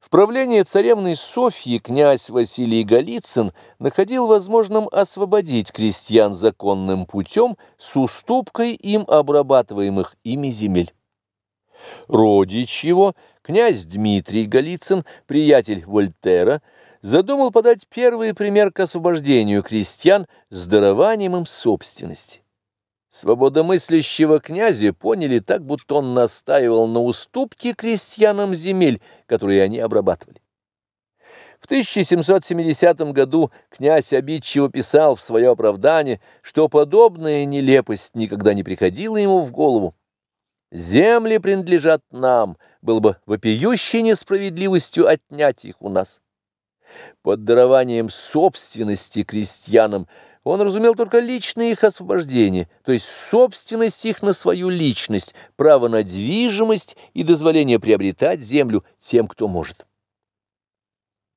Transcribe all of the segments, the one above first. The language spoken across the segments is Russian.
В правлении царевны Софьи князь Василий Голицын находил возможным освободить крестьян законным путем с уступкой им обрабатываемых ими земель. Родич его, князь Дмитрий Голицын, приятель Вольтера, задумал подать первый пример к освобождению крестьян с дарованием им собственности. Свободомыслящего князя поняли так, будто он настаивал на уступке крестьянам земель, которые они обрабатывали. В 1770 году князь обидчиво писал в свое оправдание, что подобная нелепость никогда не приходила ему в голову. «Земли принадлежат нам, было бы вопиющей несправедливостью отнять их у нас». Под дарованием собственности крестьянам – он разумел только личное их освобождение, то есть собственность их на свою личность, право на движимость и дозволение приобретать землю тем, кто может.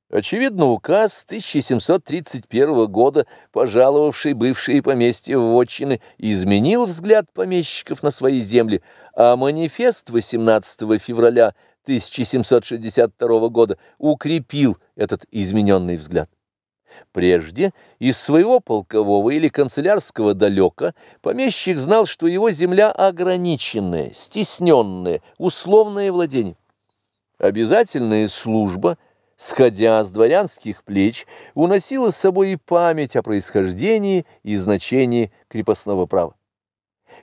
Очевидно, указ 1731 года, пожаловавший бывшие поместья в вотчины, изменил взгляд помещиков на свои земли, а манифест 18 февраля 1762 года укрепил этот измененный взгляд. Прежде из своего полкового или канцелярского далека помещик знал, что его земля ограниченная, стесненная, условное владение. Обязательная служба, сходя с дворянских плеч, уносила с собой и память о происхождении и значении крепостного права.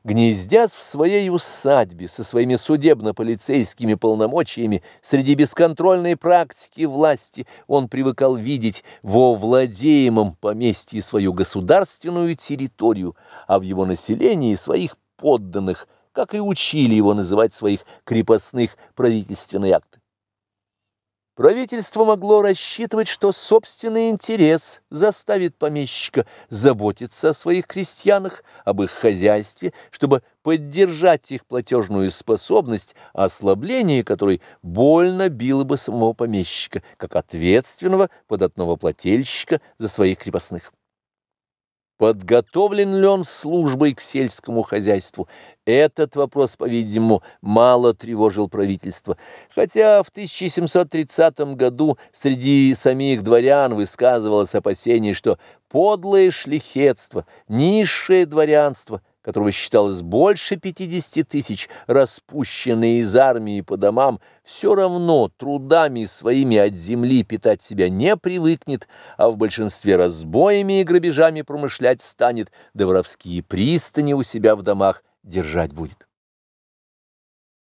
Гнездясь в своей усадьбе со своими судебно-полицейскими полномочиями среди бесконтрольной практики власти, он привыкал видеть во владеемом поместье свою государственную территорию, а в его населении своих подданных, как и учили его называть своих крепостных правительственные акты. Правительство могло рассчитывать, что собственный интерес заставит помещика заботиться о своих крестьянах, об их хозяйстве, чтобы поддержать их платежную способность, ослабление которой больно било бы самого помещика, как ответственного податного плательщика за своих крепостных. Подготовлен ли он службой к сельскому хозяйству? Этот вопрос, по-видимому, мало тревожил правительство, хотя в 1730 году среди самих дворян высказывалось опасение, что подлое шлихетство, низшее дворянство – которого считалось больше 50 тысяч, распущенные из армии по домам, все равно трудами своими от земли питать себя не привыкнет, а в большинстве разбоями и грабежами промышлять станет, да воровские пристани у себя в домах держать будет.